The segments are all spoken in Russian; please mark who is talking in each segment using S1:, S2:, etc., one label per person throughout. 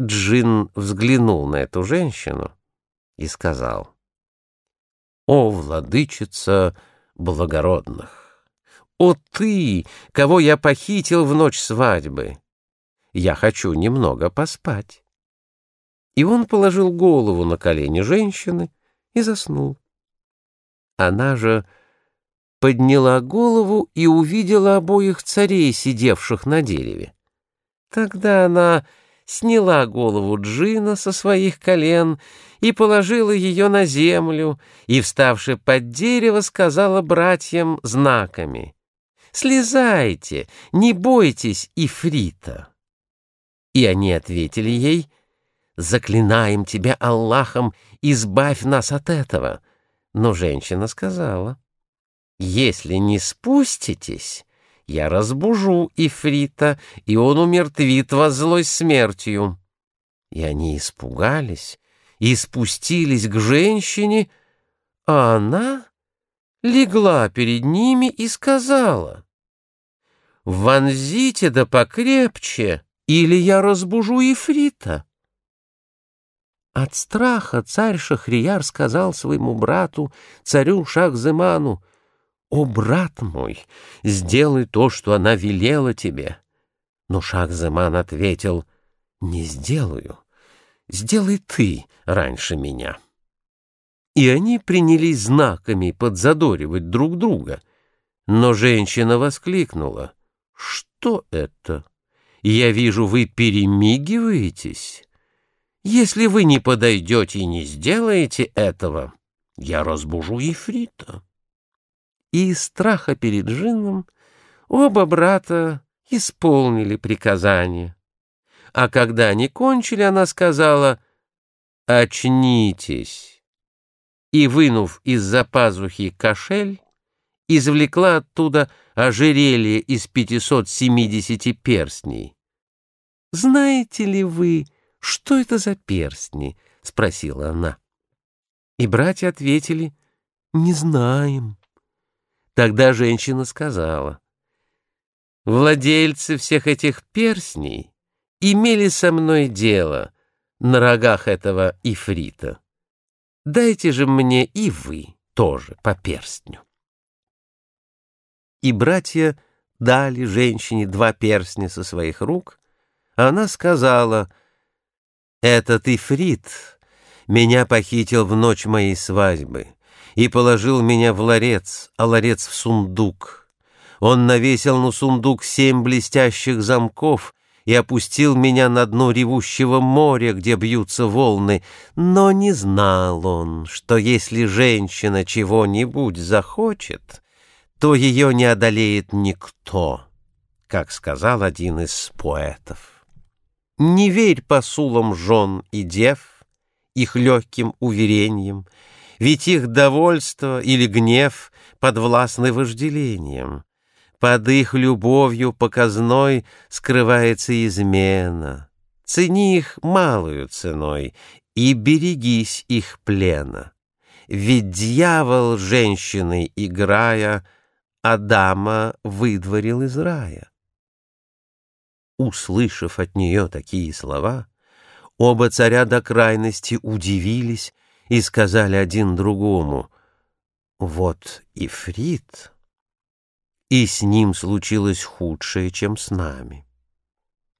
S1: Джин взглянул на эту женщину и сказал, «О, владычица благородных! О, ты, кого я похитил в ночь свадьбы! Я хочу немного поспать!» И он положил голову на колени женщины и заснул. Она же подняла голову и увидела обоих царей, сидевших на дереве. Тогда она сняла голову Джина со своих колен и положила ее на землю, и, вставши под дерево, сказала братьям знаками, «Слезайте, не бойтесь Ифрита». И они ответили ей, «Заклинаем тебя Аллахом, избавь нас от этого». Но женщина сказала, «Если не спуститесь, я разбужу Ифрита, и он умертвит вас злой смертью». И они испугались и спустились к женщине, а она легла перед ними и сказала, «Вонзите да покрепче, или я разбужу Ифрита». От страха царь Шахрияр сказал своему брату, царю Шахземану, «О, брат мой, сделай то, что она велела тебе». Но Шахземан ответил, «Не сделаю. Сделай ты раньше меня». И они принялись знаками подзадоривать друг друга. Но женщина воскликнула, «Что это? Я вижу, вы перемигиваетесь. Если вы не подойдете и не сделаете этого, я разбужу Ефрита» и из страха перед Джинном оба брата исполнили приказание. А когда они кончили, она сказала «Очнитесь!» и, вынув из-за пазухи кошель, извлекла оттуда ожерелье из 570 перстней. «Знаете ли вы, что это за перстни?» — спросила она. И братья ответили «Не знаем». Тогда женщина сказала, «Владельцы всех этих перстней имели со мной дело на рогах этого ифрита. Дайте же мне и вы тоже по перстню». И братья дали женщине два перстня со своих рук, а она сказала, «Этот ифрит меня похитил в ночь моей свадьбы» и положил меня в ларец, а ларец в сундук. Он навесил на сундук семь блестящих замков и опустил меня на дно ревущего моря, где бьются волны. Но не знал он, что если женщина чего-нибудь захочет, то ее не одолеет никто, как сказал один из поэтов. Не верь посулам жен и дев, их легким уверениям, ведь их довольство или гнев подвластны вожделением. Под их любовью показной скрывается измена. Цени их малую ценой и берегись их плена. Ведь дьявол, женщиной играя, Адама выдворил из рая. Услышав от нее такие слова, оба царя до крайности удивились и сказали один другому, «Вот Ифрит, и с ним случилось худшее, чем с нами.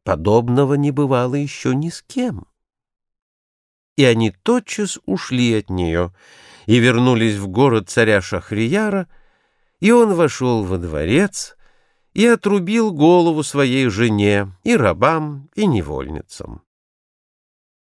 S1: Подобного не бывало еще ни с кем». И они тотчас ушли от нее и вернулись в город царя Шахрияра, и он вошел во дворец и отрубил голову своей жене и рабам, и невольницам.